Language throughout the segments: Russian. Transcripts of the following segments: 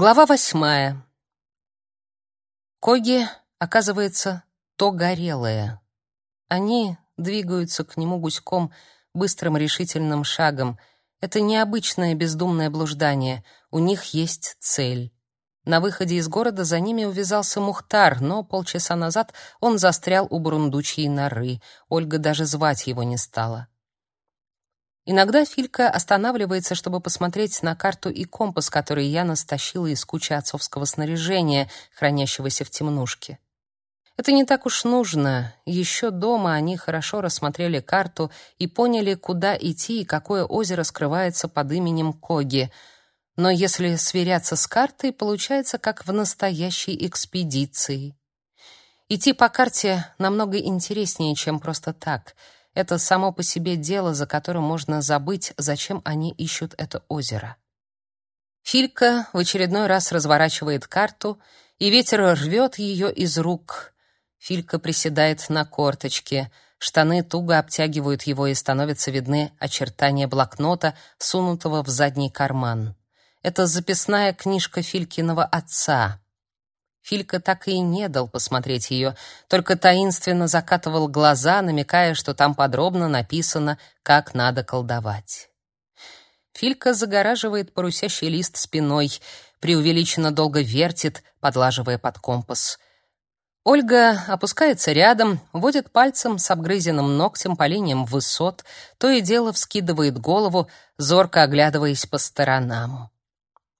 Глава восьмая. Коги, оказывается, то горелое. Они двигаются к нему гуськом, быстрым решительным шагом. Это необычное бездумное блуждание. У них есть цель. На выходе из города за ними увязался Мухтар, но полчаса назад он застрял у бурундучьей норы. Ольга даже звать его не стала. Иногда Филька останавливается, чтобы посмотреть на карту и компас, которые Яна стащила из кучи отцовского снаряжения, хранящегося в темнушке. Это не так уж нужно. Еще дома они хорошо рассмотрели карту и поняли, куда идти и какое озеро скрывается под именем Коги. Но если сверяться с картой, получается как в настоящей экспедиции. Идти по карте намного интереснее, чем просто так — это само по себе дело, за которым можно забыть, зачем они ищут это озеро. Филька в очередной раз разворачивает карту, и ветер рвет ее из рук. Филька приседает на корточке. Штаны туго обтягивают его, и становятся видны очертания блокнота, сунутого в задний карман. Это записная книжка Филькиного отца. Филька так и не дал посмотреть ее, только таинственно закатывал глаза, намекая, что там подробно написано, как надо колдовать. Филька загораживает парусящий лист спиной, преувеличенно долго вертит, подлаживая под компас. Ольга опускается рядом, водит пальцем с обгрызенным ногтем по линиям высот, то и дело вскидывает голову, зорко оглядываясь по сторонам.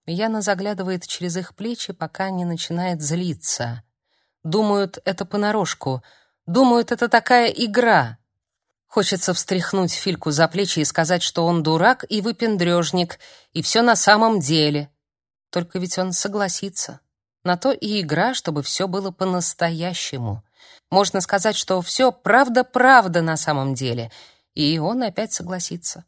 Яна заглядывает через их плечи, пока не начинает злиться. Думают, это понарошку. Думают, это такая игра. Хочется встряхнуть Фильку за плечи и сказать, что он дурак и выпендрежник, и все на самом деле. Только ведь он согласится. На то и игра, чтобы все было по-настоящему. Можно сказать, что все правда-правда на самом деле, и он опять согласится.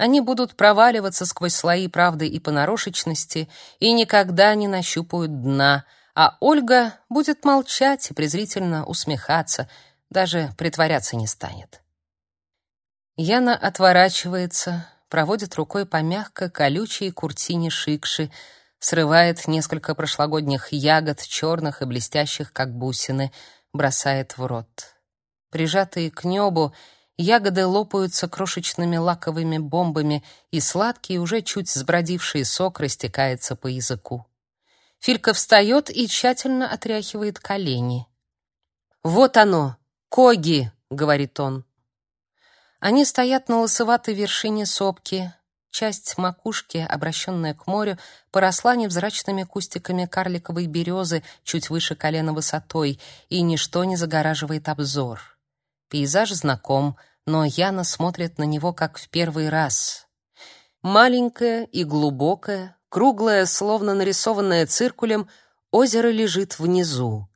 Они будут проваливаться сквозь слои правды и понарошечности и никогда не нащупают дна, а Ольга будет молчать и презрительно усмехаться, даже притворяться не станет. Яна отворачивается, проводит рукой по мягкой колючей куртине шикши, срывает несколько прошлогодних ягод, черных и блестящих, как бусины, бросает в рот. Прижатые к небу, Ягоды лопаются крошечными лаковыми бомбами, и сладкий, уже чуть сбродивший сок растекается по языку. Филька встает и тщательно отряхивает колени. «Вот оно! Коги!» — говорит он. Они стоят на лысоватой вершине сопки. Часть макушки, обращенная к морю, поросла невзрачными кустиками карликовой березы чуть выше колена высотой, и ничто не загораживает обзор. Пейзаж знаком — но Яна смотрит на него как в первый раз. Маленькое и глубокое, круглое, словно нарисованное циркулем, озеро лежит внизу.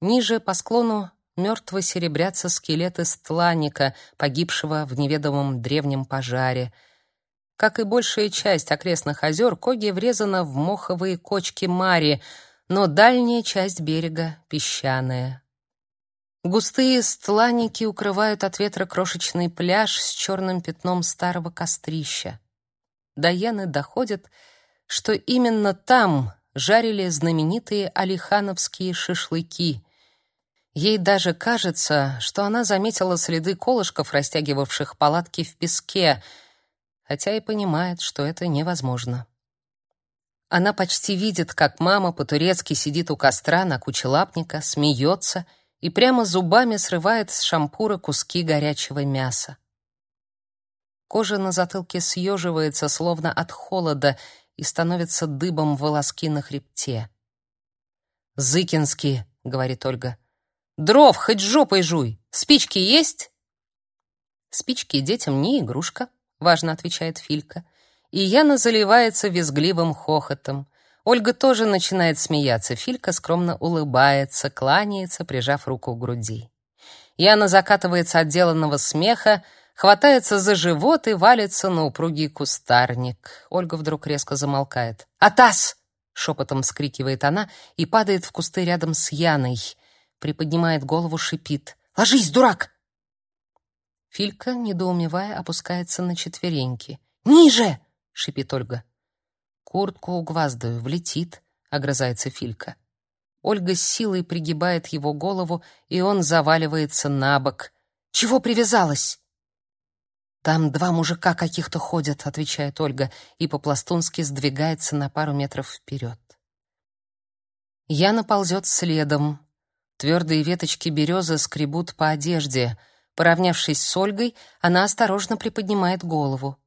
Ниже по склону мертво серебрятся скелеты стланника, погибшего в неведомом древнем пожаре. Как и большая часть окрестных озер, Коги врезана в моховые кочки мари, но дальняя часть берега песчаная. Густые стланники укрывают от ветра крошечный пляж с черным пятном старого кострища. До Яны доходит, что именно там жарили знаменитые алихановские шашлыки. Ей даже кажется, что она заметила следы колышков, растягивавших палатки в песке, хотя и понимает, что это невозможно. Она почти видит, как мама по-турецки сидит у костра на куче лапника, смеется — и прямо зубами срывает с шампура куски горячего мяса. Кожа на затылке съеживается, словно от холода, и становится дыбом волоски на хребте. «Зыкинские», — говорит Ольга. «Дров хоть жопой жуй! Спички есть?» «Спички детям не игрушка», — важно отвечает Филька. И Яна заливается визгливым хохотом. Ольга тоже начинает смеяться. Филька скромно улыбается, кланяется, прижав руку к груди. Яна закатывается от деланного смеха, хватается за живот и валится на упругий кустарник. Ольга вдруг резко замолкает. «Атас!» — шепотом скрикивает она и падает в кусты рядом с Яной. Приподнимает голову, шипит. «Ложись, дурак!» Филька, недоумевая, опускается на четвереньки. «Ниже!» — шипит Ольга. Куртку угваздаю, влетит, огрызается Филька. Ольга с силой пригибает его голову, и он заваливается на бок. Чего привязалась? Там два мужика каких-то ходят, отвечает Ольга и по-пластунски сдвигается на пару метров вперед. Яна ползет следом. Твердые веточки березы скребут по одежде. Поравнявшись с Ольгой, она осторожно приподнимает голову.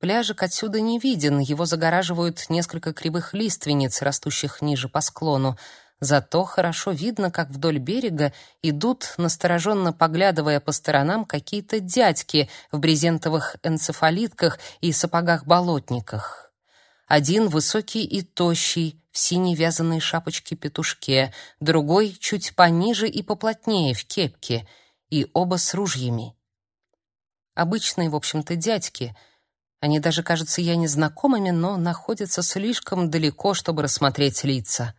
Пляжик отсюда не виден, его загораживают несколько кривых лиственниц, растущих ниже по склону. Зато хорошо видно, как вдоль берега идут, настороженно поглядывая по сторонам, какие-то дядьки в брезентовых энцефалитках и сапогах-болотниках. Один высокий и тощий, в синей вязаной шапочке-петушке, другой чуть пониже и поплотнее, в кепке, и оба с ружьями. Обычные, в общем-то, дядьки — они даже кажутся я незнакомыми, но находятся слишком далеко, чтобы рассмотреть лица.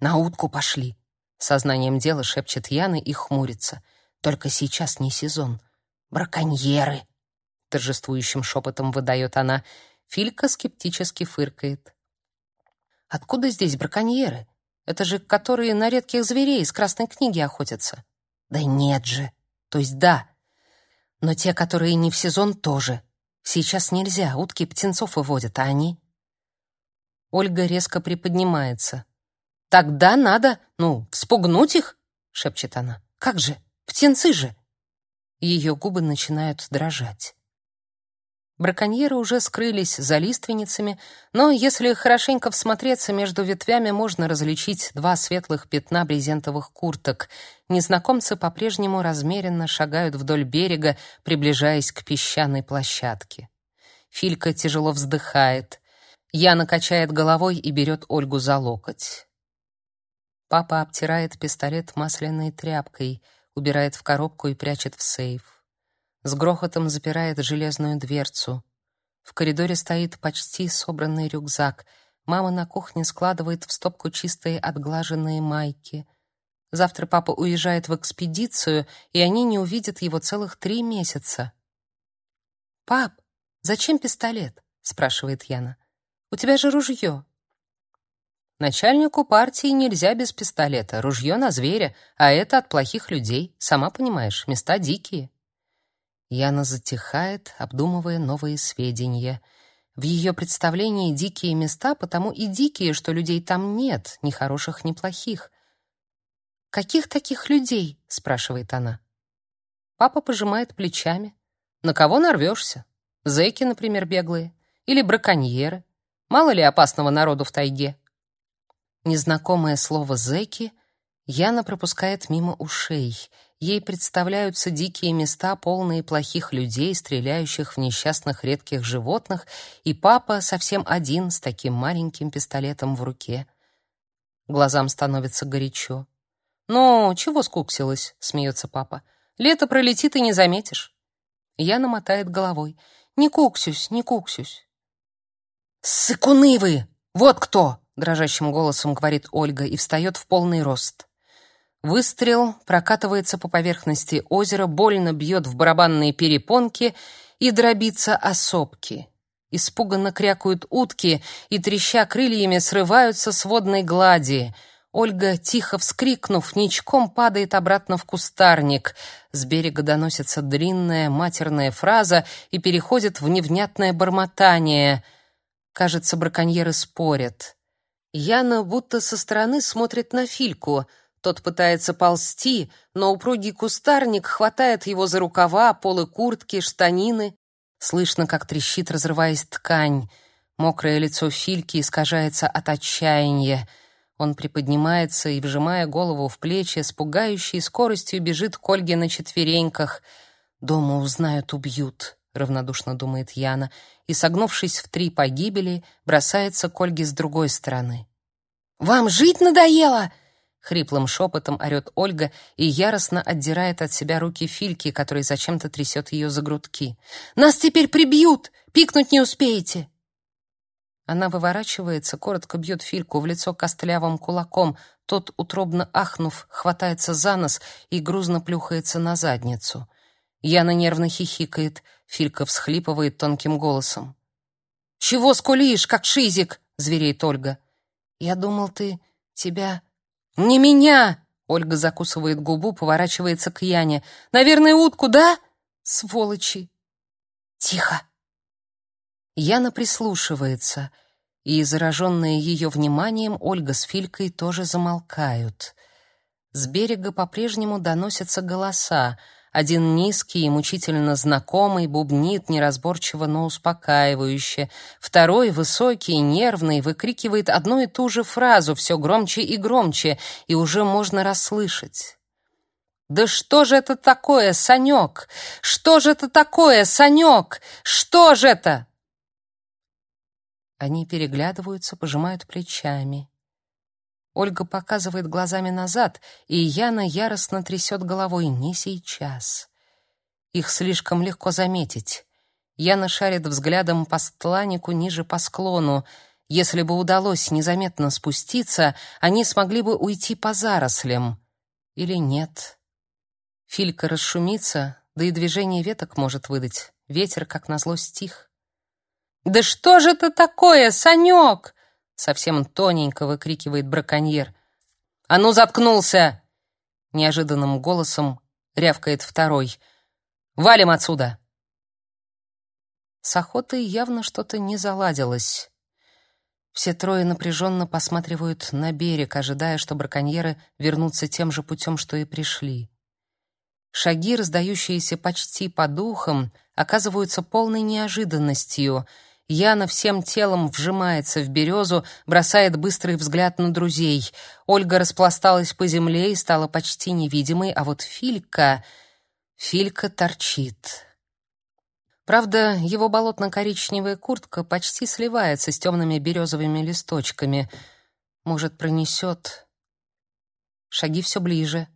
«На утку пошли», — сознанием дела шепчет Яна и хмурится. «Только сейчас не сезон. Браконьеры!» Торжествующим шепотом выдает она. Филька скептически фыркает. «Откуда здесь браконьеры? Это же которые на редких зверей из Красной книги охотятся». «Да нет же! То есть да, но те, которые не в сезон, тоже», Сейчас нельзя, утки птенцов выводят, а они... Ольга резко приподнимается. «Тогда надо, ну, вспугнуть их?» — шепчет она. «Как же? Птенцы же!» Ее губы начинают дрожать. Браконьеры уже скрылись за лиственницами, но если хорошенько всмотреться между ветвями, можно различить два светлых пятна брезентовых курток. Незнакомцы по-прежнему размеренно шагают вдоль берега, приближаясь к песчаной площадке. Филька тяжело вздыхает. Яна качает головой и берет Ольгу за локоть. Папа обтирает пистолет масляной тряпкой, убирает в коробку и прячет в сейф с грохотом запирает железную дверцу. В коридоре стоит почти собранный рюкзак. Мама на кухне складывает в стопку чистые отглаженные майки. Завтра папа уезжает в экспедицию, и они не увидят его целых три месяца. «Пап, зачем пистолет?» — спрашивает Яна. «У тебя же ружье». Начальнику партии нельзя без пистолета. Ружье на зверя, а это от плохих людей. Сама понимаешь, места дикие. Яна затихает, обдумывая новые сведения. В ее представлении дикие места потому и дикие, что людей там нет, ни хороших, ни плохих. «Каких таких людей?» — спрашивает она. Папа пожимает плечами. «На кого нарвешься? Зэки, например, беглые. Или браконьеры. Мало ли опасного народу в тайге». Незнакомое слово «зэки» Яна пропускает мимо ушей — Ей представляются дикие места, полные плохих людей, стреляющих в несчастных редких животных, и папа совсем один с таким маленьким пистолетом в руке. Глазам становится горячо. «Ну, чего скуксилась?» — смеется папа. «Лето пролетит и не заметишь». Я намотает головой. «Не куксюсь, не куксюсь». «Сыкуны вы! Вот кто!» — дрожащим голосом говорит Ольга и встает в полный рост. Выстрел прокатывается по поверхности озера, больно бьет в барабанные перепонки и дробится о сопки. Испуганно крякают утки и, треща крыльями, срываются с водной глади. Ольга, тихо вскрикнув, ничком падает обратно в кустарник. С берега доносится длинная матерная фраза и переходит в невнятное бормотание. Кажется, браконьеры спорят. Яна будто со стороны смотрит на Фильку — тот пытается ползти, но упругий кустарник хватает его за рукава, полы куртки, штанины. Слышно, как трещит, разрываясь ткань. Мокрое лицо Фильки искажается от отчаяния. Он приподнимается и, вжимая голову в плечи, с пугающей скоростью бежит к Ольге на четвереньках. «Дома узнают, убьют», — равнодушно думает Яна, и, согнувшись в три погибели, бросается к Ольге с другой стороны. «Вам жить надоело?» Хриплым шепотом орет Ольга и яростно отдирает от себя руки Фильки, который зачем-то трясет ее за грудки. «Нас теперь прибьют! Пикнуть не успеете!» Она выворачивается, коротко бьет Фильку в лицо костлявым кулаком. Тот, утробно ахнув, хватается за нос и грузно плюхается на задницу. Яна нервно хихикает, Филька всхлипывает тонким голосом. Чего скулишь, как шизик?» — звереет Ольга. «Я думал, ты... тебя...» «Не меня!» — Ольга закусывает губу, поворачивается к Яне. «Наверное, утку, да? Сволочи!» «Тихо!» Яна прислушивается, и, зараженные ее вниманием, Ольга с Филькой тоже замолкают. С берега по-прежнему доносятся голоса. Один низкий и мучительно знакомый бубнит неразборчиво, но успокаивающе. Второй, высокий, нервный, выкрикивает одну и ту же фразу все громче и громче, и уже можно расслышать. «Да что же это такое, Санек? Что же это такое, Санек? Что же это?» Они переглядываются, пожимают плечами. Ольга показывает глазами назад, и Яна яростно трясет головой «не сейчас». Их слишком легко заметить. Яна шарит взглядом по стланику ниже по склону. Если бы удалось незаметно спуститься, они смогли бы уйти по зарослям. Или нет. Филька расшумится, да и движение веток может выдать. Ветер, как назло, стих. «Да что же это такое, Санек?» Совсем тоненько выкрикивает браконьер. «А ну, заткнулся!» Неожиданным голосом рявкает второй. «Валим отсюда!» С охотой явно что-то не заладилось. Все трое напряженно посматривают на берег, ожидая, что браконьеры вернутся тем же путем, что и пришли. Шаги, раздающиеся почти по духам, оказываются полной неожиданностью — Яна всем телом вжимается в березу, бросает быстрый взгляд на друзей. Ольга распласталась по земле и стала почти невидимой, а вот Филька... Филька торчит. Правда, его болотно-коричневая куртка почти сливается с темными березовыми листочками. Может, пронесет. Шаги все ближе.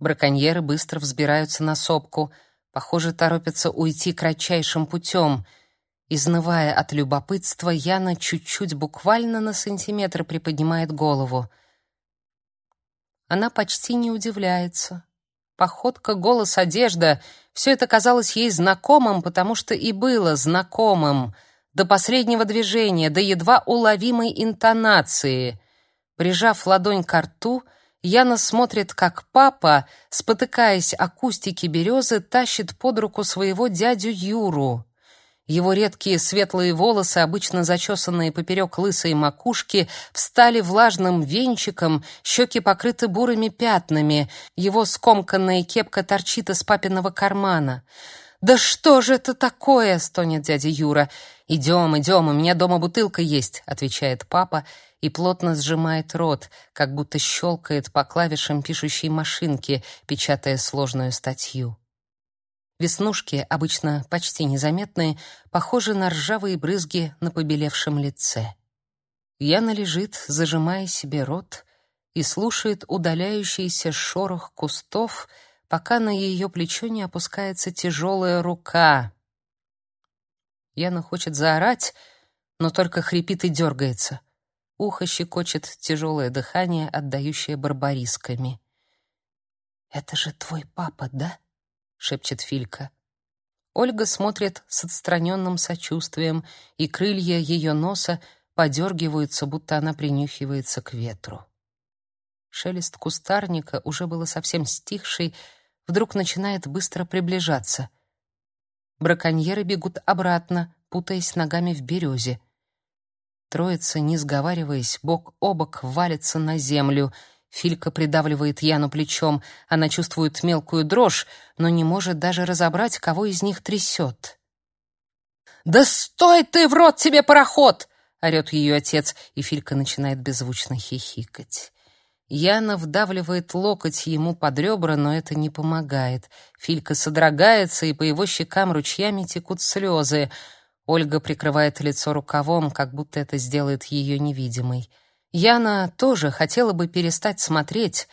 Браконьеры быстро взбираются на сопку. Похоже, торопятся уйти кратчайшим путем — Изнывая от любопытства, Яна чуть-чуть, буквально на сантиметр приподнимает голову. Она почти не удивляется. Походка, голос, одежда — все это казалось ей знакомым, потому что и было знакомым. До последнего движения, до едва уловимой интонации. Прижав ладонь к рту, Яна смотрит, как папа, спотыкаясь о кустике березы, тащит под руку своего дядю Юру. Его редкие светлые волосы, обычно зачесанные поперек лысой макушки, встали влажным венчиком, щеки покрыты бурыми пятнами, его скомканная кепка торчит из папиного кармана. «Да что же это такое?» — стонет дядя Юра. «Идем, идем, у меня дома бутылка есть», — отвечает папа и плотно сжимает рот, как будто щелкает по клавишам пишущей машинки, печатая сложную статью. Веснушки, обычно почти незаметные, похожи на ржавые брызги на побелевшем лице. Яна лежит, зажимая себе рот, и слушает удаляющийся шорох кустов, пока на ее плечо не опускается тяжелая рука. Яна хочет заорать, но только хрипит и дергается. Ухо щекочет тяжелое дыхание, отдающее барбарисками. «Это же твой папа, да?» Шепчет Филька. Ольга смотрит с отстраненным сочувствием, и крылья ее носа подергиваются, будто она принюхивается к ветру. Шелест кустарника, уже было совсем стихший, вдруг начинает быстро приближаться. Браконьеры бегут обратно, путаясь ногами в березе. Троица, не сговариваясь, бок о бок валится на землю — Филька придавливает Яну плечом. Она чувствует мелкую дрожь, но не может даже разобрать, кого из них трясет. «Да стой ты, в рот тебе пароход!» — орет ее отец, и Филька начинает беззвучно хихикать. Яна вдавливает локоть ему под ребра, но это не помогает. Филька содрогается, и по его щекам ручьями текут слезы. Ольга прикрывает лицо рукавом, как будто это сделает ее невидимой. Яна тоже хотела бы перестать смотреть,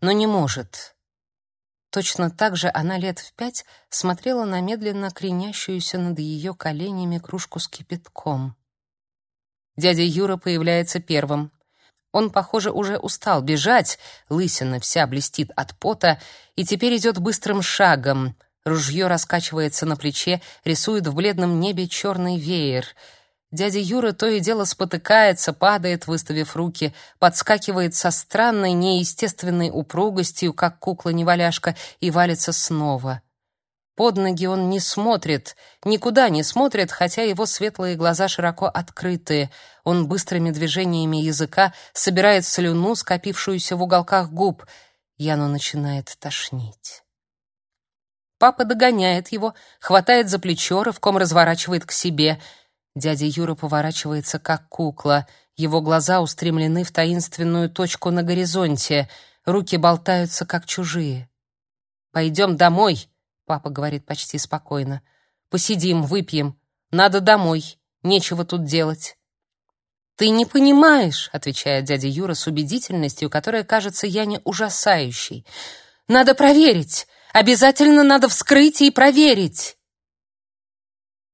но не может. Точно так же она лет в пять смотрела на медленно кренящуюся над ее коленями кружку с кипятком. Дядя Юра появляется первым. Он, похоже, уже устал бежать, лысина вся блестит от пота и теперь идет быстрым шагом. Ружье раскачивается на плече, рисует в бледном небе черный веер — Дядя Юра то и дело спотыкается, падает, выставив руки, подскакивает со странной, неестественной упругостью, как кукла-неваляшка, и валится снова. Под ноги он не смотрит, никуда не смотрит, хотя его светлые глаза широко открыты. Он быстрыми движениями языка собирает слюну, скопившуюся в уголках губ. Яну начинает тошнить. Папа догоняет его, хватает за плечо, рывком разворачивает к себе. Дядя Юра поворачивается, как кукла. Его глаза устремлены в таинственную точку на горизонте. Руки болтаются, как чужие. «Пойдем домой», — папа говорит почти спокойно. «Посидим, выпьем. Надо домой. Нечего тут делать». «Ты не понимаешь», — отвечает дядя Юра с убедительностью, которая кажется Яне ужасающей. «Надо проверить. Обязательно надо вскрыть и проверить.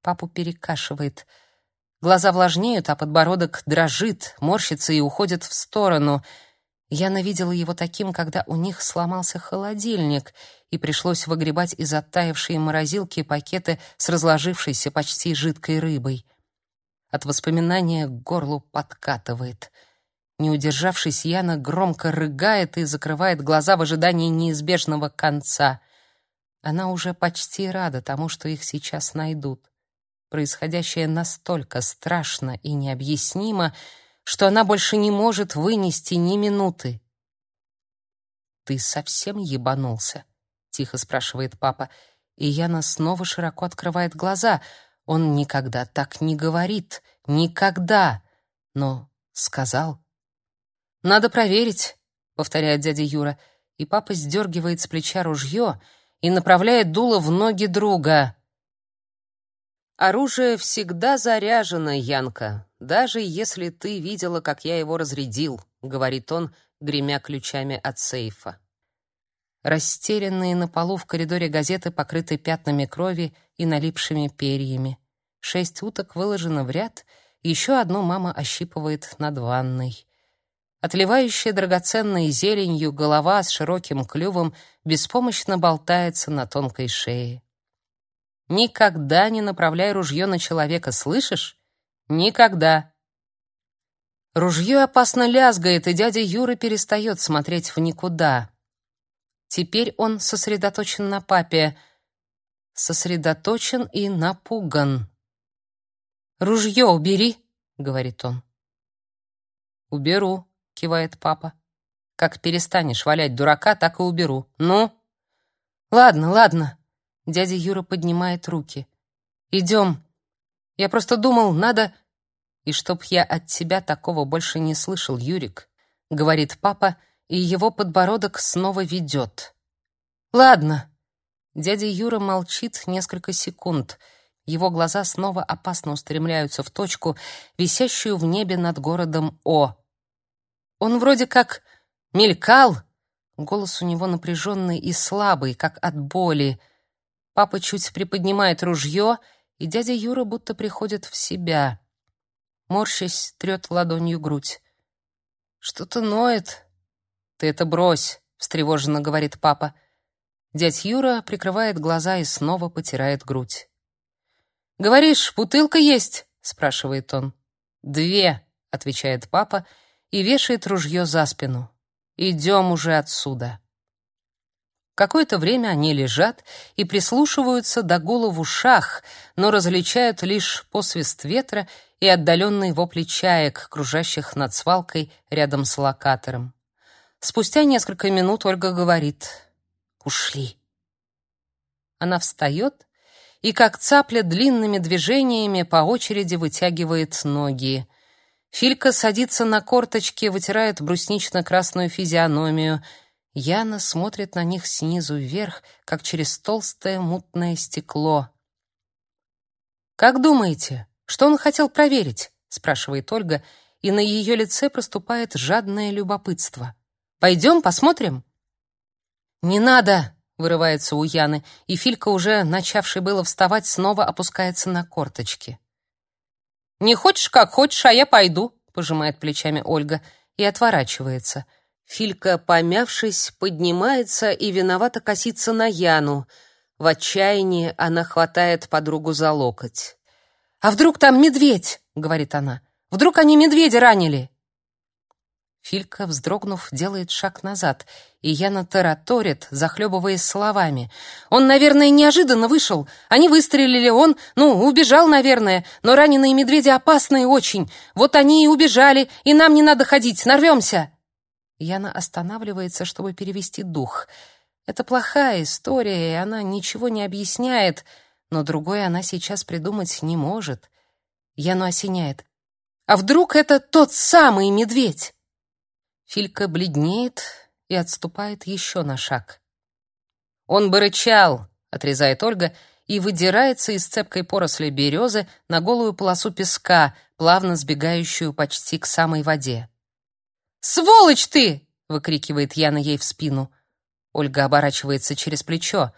Папу перекашивает. Глаза влажнеют, а подбородок дрожит, морщится и уходит в сторону. Я навидела его таким, когда у них сломался холодильник, и пришлось выгребать из оттаившей морозилки пакеты с разложившейся почти жидкой рыбой. От воспоминания к горлу подкатывает — не удержавшись, Яна громко рыгает и закрывает глаза в ожидании неизбежного конца. Она уже почти рада тому, что их сейчас найдут. Происходящее настолько страшно и необъяснимо, что она больше не может вынести ни минуты. «Ты совсем ебанулся?» — тихо спрашивает папа. И Яна снова широко открывает глаза. Он никогда так не говорит. Никогда. Но сказал. «Надо проверить», — повторяет дядя Юра, и папа сдергивает с плеча ружье и направляет дуло в ноги друга. «Оружие всегда заряжено, Янка, даже если ты видела, как я его разрядил», — говорит он, гремя ключами от сейфа. Растерянные на полу в коридоре газеты покрыты пятнами крови и налипшими перьями. Шесть уток выложено в ряд, еще одну мама ощипывает над ванной. Отливающая драгоценной зеленью голова с широким клювом беспомощно болтается на тонкой шее. Никогда не направляй ружье на человека, слышишь? Никогда. Ружье опасно лязгает, и дядя Юра перестает смотреть в никуда. Теперь он сосредоточен на папе. Сосредоточен и напуган. «Ружье убери», — говорит он. «Уберу», — кивает папа. «Как перестанешь валять дурака, так и уберу. Ну?» «Ладно, ладно». Дядя Юра поднимает руки. «Идем. Я просто думал, надо...» «И чтоб я от тебя такого больше не слышал, Юрик», — говорит папа, и его подбородок снова ведет. «Ладно». Дядя Юра молчит несколько секунд. Его глаза снова опасно устремляются в точку, висящую в небе над городом О. Он вроде как мелькал. Голос у него напряженный и слабый, как от боли. Папа чуть приподнимает ружье, и дядя Юра будто приходит в себя. Морщась, трет ладонью грудь. «Что-то ноет». «Ты это брось», — встревоженно говорит папа. Дядь Юра прикрывает глаза и снова потирает грудь. «Говоришь, бутылка есть?» — спрашивает он. «Две», — отвечает папа, — и вешает ружье за спину. «Идем уже отсюда». Какое-то время они лежат и прислушиваются до гула в ушах, но различают лишь посвист ветра и отдаленные вопли чаек, кружащих над свалкой рядом с локатором. Спустя несколько минут Ольга говорит «Ушли». Она встает и, как цапля, длинными движениями по очереди вытягивает ноги. Филька садится на корточки, вытирает бруснично-красную физиономию. Яна смотрит на них снизу вверх, как через толстое мутное стекло. «Как думаете, что он хотел проверить?» — спрашивает Ольга, и на ее лице проступает жадное любопытство. «Пойдем посмотрим?» «Не надо!» — вырывается у Яны, и Филька, уже начавший было вставать, снова опускается на корточки. «Не хочешь, как хочешь, а я пойду», — пожимает плечами Ольга и отворачивается. Филька, помявшись, поднимается и виновато косится на Яну. В отчаянии она хватает подругу за локоть. «А вдруг там медведь?» — говорит она. «Вдруг они медведя ранили?» Филька, вздрогнув, делает шаг назад, и Яна тараторит, захлебываясь словами. «Он, наверное, неожиданно вышел. Они выстрелили, он, ну, убежал, наверное. Но раненые медведи опасные очень. Вот они и убежали, и нам не надо ходить, нарвемся!» Яна останавливается, чтобы перевести дух. Это плохая история, и она ничего не объясняет, но другой она сейчас придумать не может. Яну осеняет. «А вдруг это тот самый медведь?» Филька бледнеет и отступает еще на шаг. «Он бы рычал», — отрезает Ольга, и выдирается из цепкой поросли березы на голую полосу песка, плавно сбегающую почти к самой воде. «Сволочь ты!» — выкрикивает Яна ей в спину. Ольга оборачивается через плечо.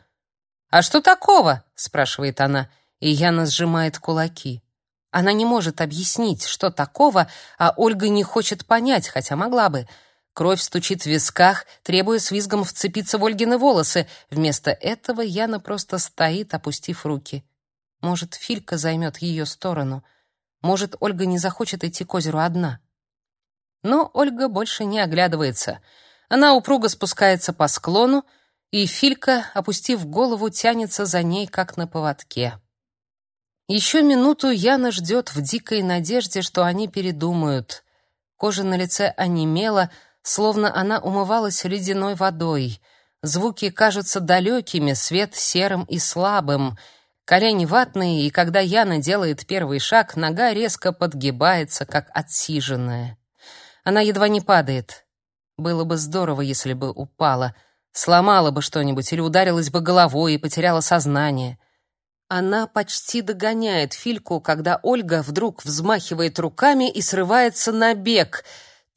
«А что такого?» — спрашивает она, и Яна сжимает кулаки. Она не может объяснить, что такого, а Ольга не хочет понять, хотя могла бы. Кровь стучит в висках, требуя с визгом вцепиться в Ольгины волосы. Вместо этого Яна просто стоит, опустив руки. Может, Филька займет ее сторону. Может, Ольга не захочет идти к озеру одна. Но Ольга больше не оглядывается. Она упруго спускается по склону, и Филька, опустив голову, тянется за ней, как на поводке. Еще минуту Яна ждет в дикой надежде, что они передумают. Кожа на лице онемела, словно она умывалась ледяной водой. Звуки кажутся далекими, свет серым и слабым. Колени ватные, и когда Яна делает первый шаг, нога резко подгибается, как отсиженная. Она едва не падает. Было бы здорово, если бы упала. Сломала бы что-нибудь или ударилась бы головой и потеряла сознание. Она почти догоняет Фильку, когда Ольга вдруг взмахивает руками и срывается на бег.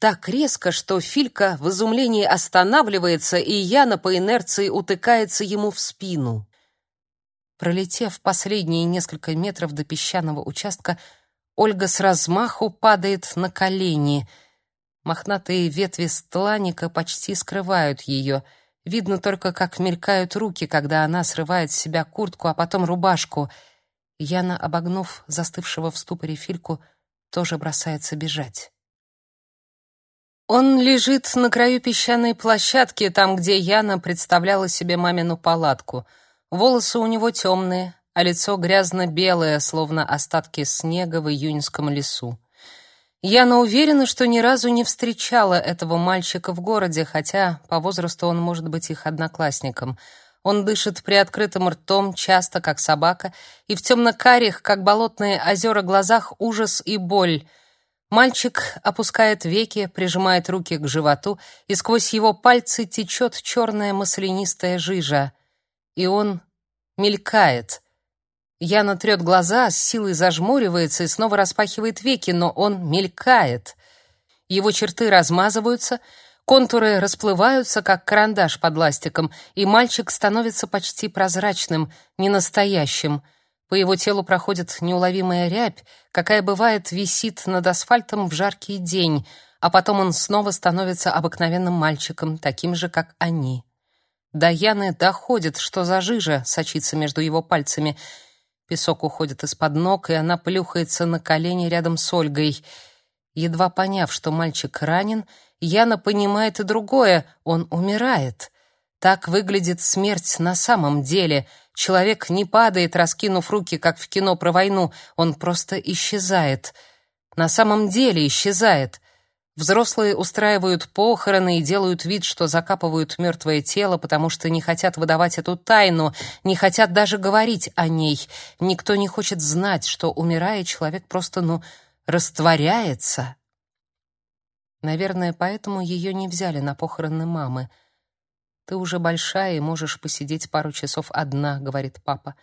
Так резко, что Филька в изумлении останавливается, и Яна по инерции утыкается ему в спину. Пролетев последние несколько метров до песчаного участка, Ольга с размаху падает на колени. Мохнатые ветви стланника почти скрывают ее — Видно только, как мелькают руки, когда она срывает с себя куртку, а потом рубашку. Яна, обогнув застывшего в ступоре Фильку, тоже бросается бежать. Он лежит на краю песчаной площадки, там, где Яна представляла себе мамину палатку. Волосы у него темные, а лицо грязно-белое, словно остатки снега в июньском лесу. Яна уверена, что ни разу не встречала этого мальчика в городе, хотя по возрасту он может быть их одноклассником. Он дышит приоткрытым ртом, часто как собака, и в темно-карих, как болотные озера, глазах ужас и боль. Мальчик опускает веки, прижимает руки к животу, и сквозь его пальцы течет черная маслянистая жижа. И он мелькает — Яна трет глаза, с силой зажмуривается и снова распахивает веки, но он мелькает. Его черты размазываются, контуры расплываются, как карандаш под ластиком, и мальчик становится почти прозрачным, ненастоящим. По его телу проходит неуловимая рябь, какая бывает висит над асфальтом в жаркий день, а потом он снова становится обыкновенным мальчиком, таким же, как они. До Яны доходит, что за жижа сочится между его пальцами — Песок уходит из-под ног, и она плюхается на колени рядом с Ольгой. Едва поняв, что мальчик ранен, Яна понимает и другое — он умирает. Так выглядит смерть на самом деле. Человек не падает, раскинув руки, как в кино про войну, он просто исчезает. На самом деле исчезает. Взрослые устраивают похороны и делают вид, что закапывают мертвое тело, потому что не хотят выдавать эту тайну, не хотят даже говорить о ней. Никто не хочет знать, что, умирая, человек просто, ну, растворяется. Наверное, поэтому ее не взяли на похороны мамы. «Ты уже большая и можешь посидеть пару часов одна», — говорит папа.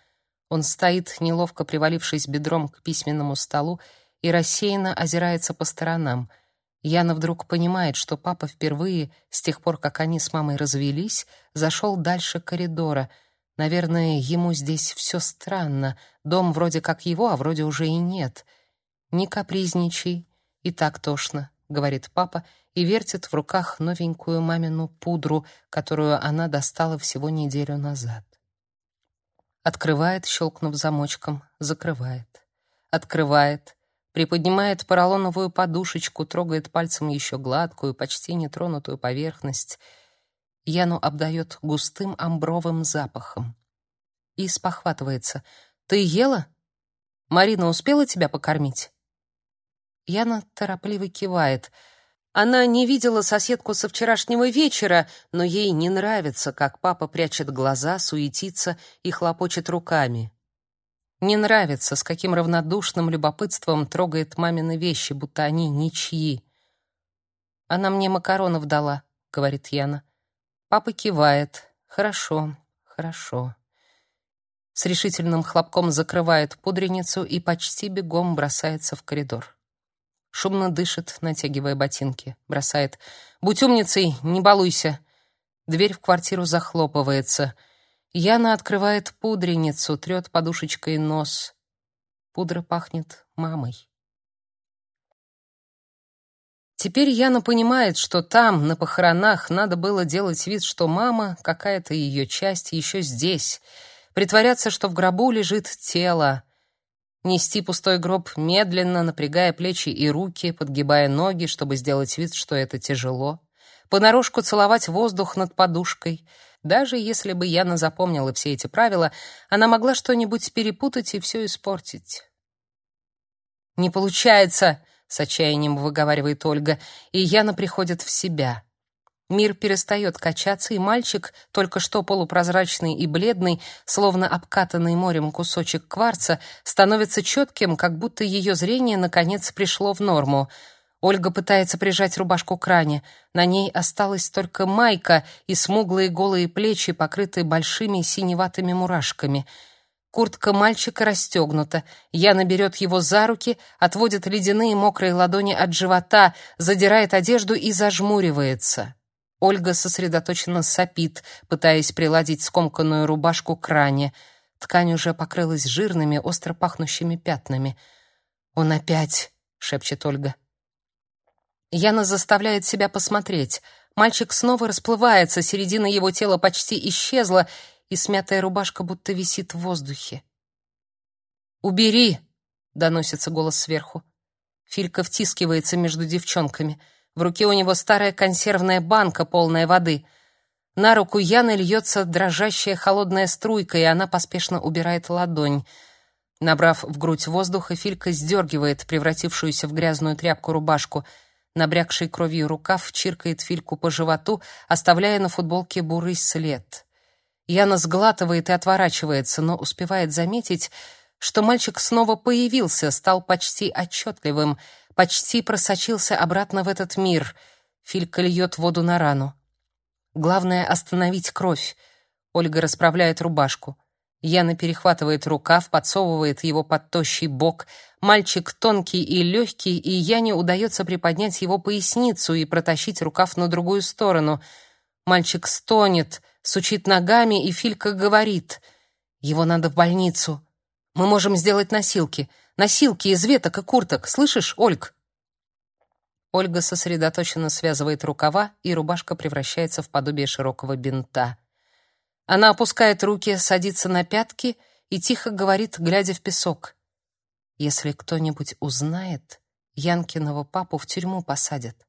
Он стоит, неловко привалившись бедром к письменному столу, и рассеянно озирается по сторонам — Яна вдруг понимает, что папа впервые, с тех пор, как они с мамой развелись, зашел дальше коридора. Наверное, ему здесь все странно. Дом вроде как его, а вроде уже и нет. «Не капризничай, и так тошно», — говорит папа и вертит в руках новенькую мамину пудру, которую она достала всего неделю назад. Открывает, щелкнув замочком, закрывает. Открывает, приподнимает поролоновую подушечку, трогает пальцем еще гладкую, почти нетронутую поверхность. Яну обдает густым амбровым запахом. И спохватывается. «Ты ела? Марина успела тебя покормить?» Яна торопливо кивает — она не видела соседку со вчерашнего вечера, но ей не нравится, как папа прячет глаза, суетится и хлопочет руками. Не нравится, с каким равнодушным любопытством трогает мамины вещи, будто они ничьи. Она мне макаронов дала, говорит Яна. Папа кивает. Хорошо, хорошо. С решительным хлопком закрывает пудреницу и почти бегом бросается в коридор. Шумно дышит, натягивая ботинки. Бросает. «Будь умницей, не балуйся!» Дверь в квартиру захлопывается. Яна открывает пудреницу, трет подушечкой нос. Пудра пахнет мамой. Теперь Яна понимает, что там, на похоронах, надо было делать вид, что мама, какая-то ее часть, еще здесь. Притворяться, что в гробу лежит тело нести пустой гроб медленно, напрягая плечи и руки, подгибая ноги, чтобы сделать вид, что это тяжело, понарошку целовать воздух над подушкой. Даже если бы Яна запомнила все эти правила, она могла что-нибудь перепутать и все испортить. «Не получается!» — с отчаянием выговаривает Ольга, и Яна приходит в себя — Мир перестает качаться, и мальчик, только что полупрозрачный и бледный, словно обкатанный морем кусочек кварца, становится четким, как будто ее зрение наконец пришло в норму. Ольга пытается прижать рубашку к ране. На ней осталась только майка и смуглые голые плечи, покрытые большими синеватыми мурашками. Куртка мальчика расстегнута. Яна берет его за руки, отводит ледяные мокрые ладони от живота, задирает одежду и зажмуривается. Ольга сосредоточенно сопит, пытаясь приладить скомканную рубашку к ране. Ткань уже покрылась жирными, остро пахнущими пятнами. «Он опять!» — шепчет Ольга. Яна заставляет себя посмотреть. Мальчик снова расплывается, середина его тела почти исчезла, и смятая рубашка будто висит в воздухе. «Убери!» — доносится голос сверху. Филька втискивается между девчонками — в руке у него старая консервная банка, полная воды. На руку Яны льется дрожащая холодная струйка, и она поспешно убирает ладонь. Набрав в грудь воздуха, Филька сдергивает превратившуюся в грязную тряпку рубашку. Набрякший кровью рукав чиркает Фильку по животу, оставляя на футболке бурый след. Яна сглатывает и отворачивается, но успевает заметить, что мальчик снова появился, стал почти отчетливым — почти просочился обратно в этот мир. Филька льет воду на рану. Главное — остановить кровь. Ольга расправляет рубашку. Яна перехватывает рукав, подсовывает его под тощий бок. Мальчик тонкий и легкий, и Яне удается приподнять его поясницу и протащить рукав на другую сторону. Мальчик стонет, сучит ногами, и Филька говорит. «Его надо в больницу. Мы можем сделать носилки. Носилки из веток и курток, слышишь, Ольг?» Ольга сосредоточенно связывает рукава, и рубашка превращается в подобие широкого бинта. Она опускает руки, садится на пятки и тихо говорит, глядя в песок. «Если кто-нибудь узнает, Янкиного папу в тюрьму посадят».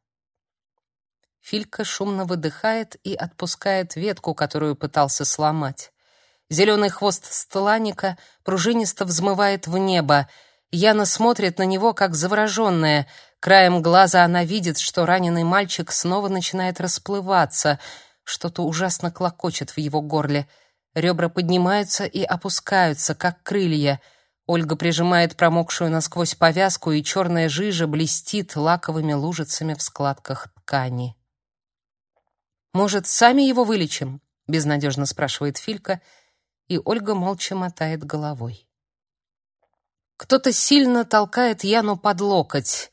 Филька шумно выдыхает и отпускает ветку, которую пытался сломать. Зеленый хвост стланника пружинисто взмывает в небо, Яна смотрит на него как завороженная. Краем глаза она видит, что раненый мальчик снова начинает расплываться. Что-то ужасно клокочет в его горле. Ребра поднимаются и опускаются, как крылья. Ольга прижимает промокшую насквозь повязку, и черная жижа блестит лаковыми лужицами в складках ткани. «Может, сами его вылечим?» — безнадежно спрашивает Филька, и Ольга молча мотает головой. Кто-то сильно толкает Яну под локоть.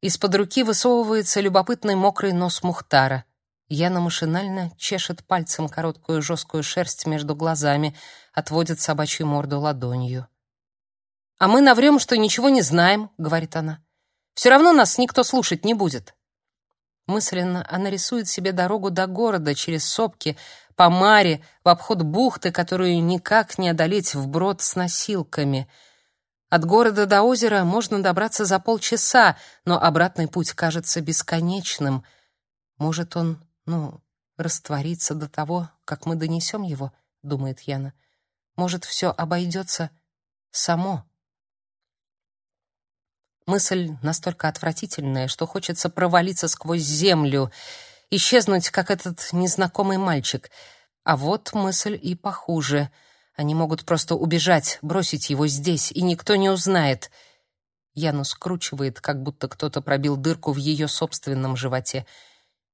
Из-под руки высовывается любопытный мокрый нос Мухтара. Яна машинально чешет пальцем короткую жесткую шерсть между глазами, отводит собачью морду ладонью. «А мы наврем, что ничего не знаем», — говорит она. «Все равно нас никто слушать не будет». Мысленно она рисует себе дорогу до города через сопки, по маре, в обход бухты, которую никак не одолеть вброд с носилками — От города до озера можно добраться за полчаса, но обратный путь кажется бесконечным. Может, он, ну, растворится до того, как мы донесем его, думает Яна. Может, все обойдется само. Мысль настолько отвратительная, что хочется провалиться сквозь землю, исчезнуть, как этот незнакомый мальчик. А вот мысль и похуже — они могут просто убежать, бросить его здесь, и никто не узнает. Яну скручивает, как будто кто-то пробил дырку в ее собственном животе.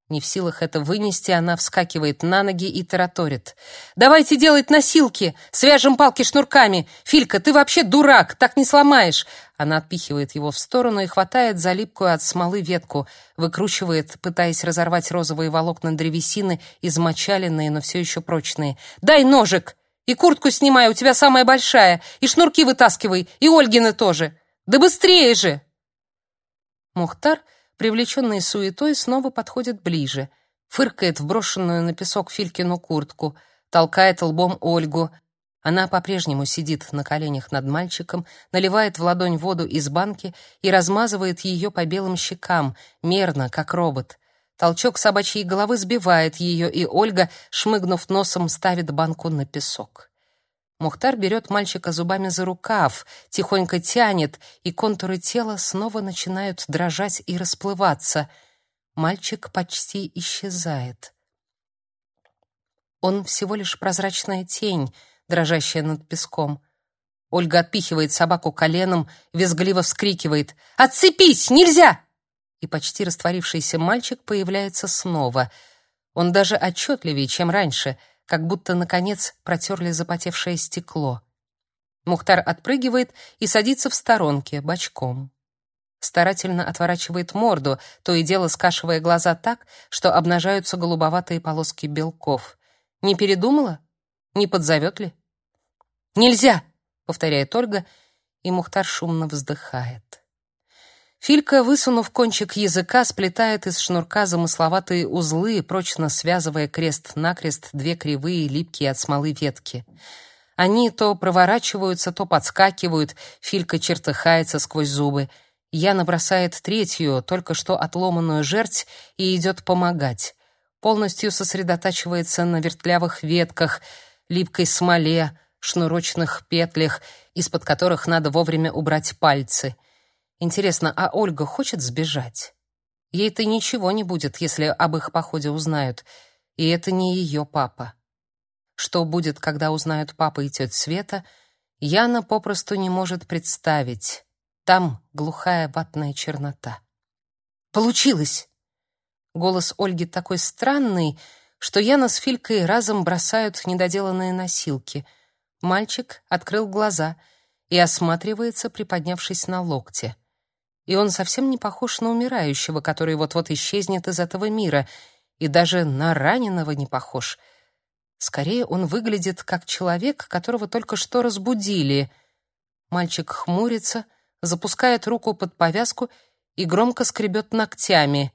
Не в силах это вынести, она вскакивает на ноги и тараторит. «Давайте делать носилки! Свяжем палки шнурками! Филька, ты вообще дурак! Так не сломаешь!» Она отпихивает его в сторону и хватает за липкую от смолы ветку, выкручивает, пытаясь разорвать розовые волокна древесины, измочаленные, но все еще прочные. «Дай ножик!» И куртку снимай, у тебя самая большая, и шнурки вытаскивай, и Ольгины тоже. Да быстрее же!» Мухтар, привлеченный суетой, снова подходит ближе, фыркает в брошенную на песок Филькину куртку, толкает лбом Ольгу. Она по-прежнему сидит на коленях над мальчиком, наливает в ладонь воду из банки и размазывает ее по белым щекам, мерно, как робот — Толчок собачьей головы сбивает ее, и Ольга, шмыгнув носом, ставит банку на песок. Мухтар берет мальчика зубами за рукав, тихонько тянет, и контуры тела снова начинают дрожать и расплываться. Мальчик почти исчезает. Он всего лишь прозрачная тень, дрожащая над песком. Ольга отпихивает собаку коленом, визгливо вскрикивает: "Отцепись, нельзя!" и почти растворившийся мальчик появляется снова. Он даже отчетливее, чем раньше, как будто наконец протерли запотевшее стекло. Мухтар отпрыгивает и садится в сторонке бочком. Старательно отворачивает морду, то и дело скашивая глаза так, что обнажаются голубоватые полоски белков. Не передумала? Не подзовет ли? Нельзя, повторяет Ольга, и Мухтар шумно вздыхает. Филька, высунув кончик языка, сплетает из шнурка замысловатые узлы, прочно связывая крест-накрест две кривые, липкие от смолы ветки. Они то проворачиваются, то подскакивают, Филька чертыхается сквозь зубы. Яна бросает третью, только что отломанную жерть, и идет помогать. Полностью сосредотачивается на вертлявых ветках, липкой смоле, шнурочных петлях, из-под которых надо вовремя убрать пальцы — Интересно, а Ольга хочет сбежать? Ей-то ничего не будет, если об их походе узнают. И это не ее папа. Что будет, когда узнают папа и тетя Света, Яна попросту не может представить. Там глухая ватная чернота. Получилось. Голос Ольги такой странный, что Яна с Филькой разом бросают недоделанные носилки. Мальчик открыл глаза и осматривается, приподнявшись на локте и он совсем не похож на умирающего, который вот-вот исчезнет из этого мира, и даже на раненого не похож. Скорее, он выглядит как человек, которого только что разбудили. Мальчик хмурится, запускает руку под повязку и громко скребет ногтями.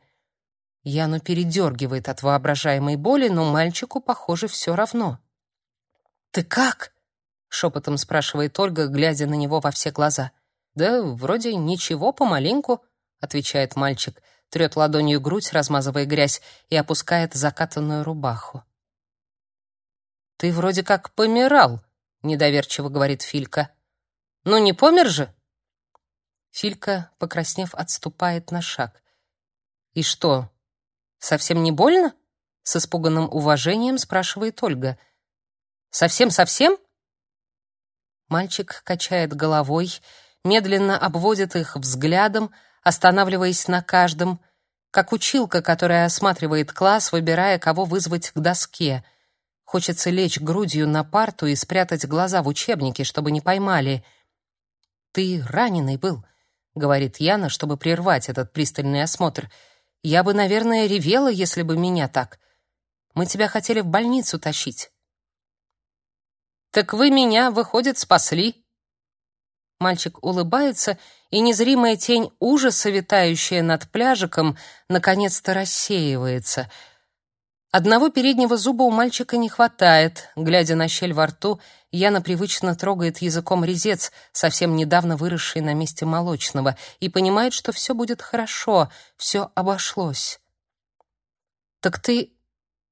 Яну передергивает от воображаемой боли, но мальчику, похоже, все равно. «Ты как?» — шепотом спрашивает Ольга, глядя на него во все глаза. Да вроде ничего, помаленьку, отвечает мальчик, трет ладонью грудь, размазывая грязь, и опускает закатанную рубаху. Ты вроде как помирал, недоверчиво говорит Филька. Ну не помер же? Филька, покраснев, отступает на шаг. И что? Совсем не больно? с испуганным уважением спрашивает Ольга. Совсем-совсем? Мальчик качает головой, медленно обводит их взглядом, останавливаясь на каждом, как училка, которая осматривает класс, выбирая, кого вызвать к доске. Хочется лечь грудью на парту и спрятать глаза в учебнике, чтобы не поймали. «Ты раненый был», — говорит Яна, чтобы прервать этот пристальный осмотр. «Я бы, наверное, ревела, если бы меня так. Мы тебя хотели в больницу тащить». «Так вы меня, выходит, спасли», Мальчик улыбается, и незримая тень ужаса, витающая над пляжиком, наконец-то рассеивается. Одного переднего зуба у мальчика не хватает. Глядя на щель во рту, Яна привычно трогает языком резец, совсем недавно выросший на месте молочного, и понимает, что все будет хорошо, все обошлось. «Так ты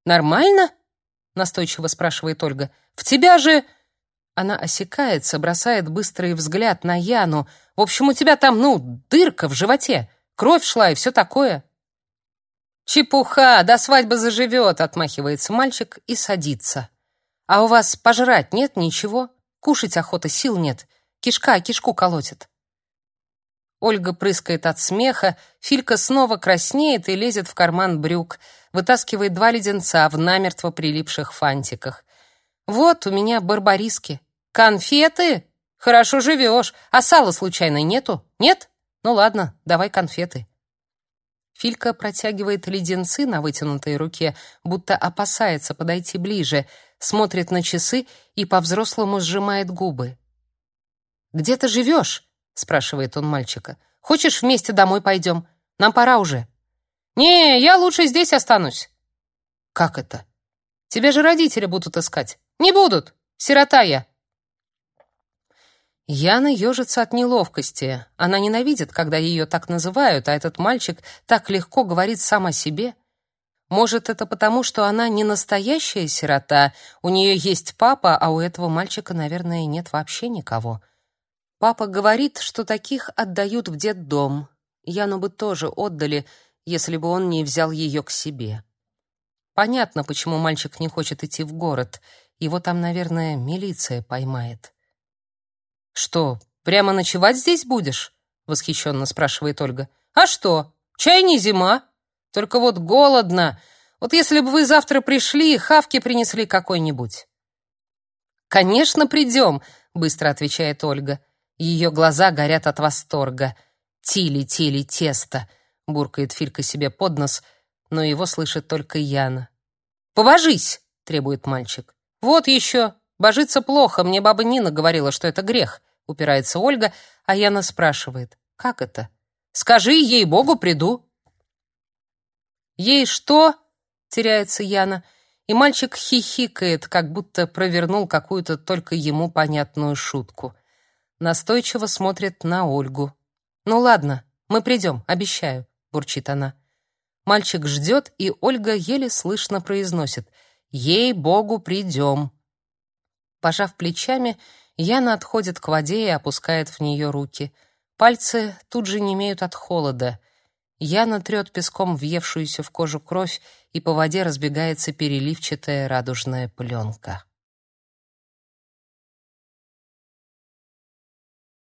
нормально?» — настойчиво спрашивает Ольга. «В тебя же...» Она осекается, бросает быстрый взгляд на Яну. «В общем, у тебя там, ну, дырка в животе, кровь шла и все такое». «Чепуха, до свадьбы заживет», — отмахивается мальчик и садится. «А у вас пожрать нет ничего? Кушать охота, сил нет. Кишка кишку колотит». Ольга прыскает от смеха, Филька снова краснеет и лезет в карман брюк, вытаскивает два леденца в намертво прилипших фантиках. «Вот у меня барбариски. Конфеты? Хорошо живешь. А сала случайно нету? Нет? Ну ладно, давай конфеты». Филька протягивает леденцы на вытянутой руке, будто опасается подойти ближе, смотрит на часы и по-взрослому сжимает губы. «Где ты живешь?» — спрашивает он мальчика. «Хочешь, вместе домой пойдем? Нам пора уже». «Не, я лучше здесь останусь». «Как это? Тебя же родители будут искать». «Не будут. Сирота я». Яна ежится от неловкости. Она ненавидит, когда ее так называют, а этот мальчик так легко говорит сам о себе. Может, это потому, что она не настоящая сирота, у нее есть папа, а у этого мальчика, наверное, нет вообще никого. Папа говорит, что таких отдают в детдом. Яну бы тоже отдали, если бы он не взял ее к себе. Понятно, почему мальчик не хочет идти в город. Его там, наверное, милиция поймает. Что, прямо ночевать здесь будешь? восхищенно спрашивает Ольга. А что? Чай не зима. Только вот голодно. Вот если бы вы завтра пришли, хавки принесли какой-нибудь. Конечно, придем», — быстро отвечает Ольга. Ее глаза горят от восторга. «Тили-тили тесто», — буркает Филька себе под нос, но его слышит только Яна. «Побожись!» — требует мальчик. «Вот еще!» Божиться плохо, мне баба Нина говорила, что это грех. Упирается Ольга, а Яна спрашивает: "Как это?" "Скажи ей, Богу, приду". "Ей что?" теряется Яна, и мальчик хихикает, как будто провернул какую-то только ему понятную шутку. Настойчиво смотрит на Ольгу. "Ну ладно, мы придем, обещаю", бурчит она. Мальчик ждет, и Ольга еле слышно произносит: "Ей-богу, придем". Пожав плечами, Яна отходит к воде и опускает в нее руки. Пальцы тут же немеют от холода. Яна трет песком въевшуюся в кожу кровь, и по воде разбегается переливчатая радужная пленка.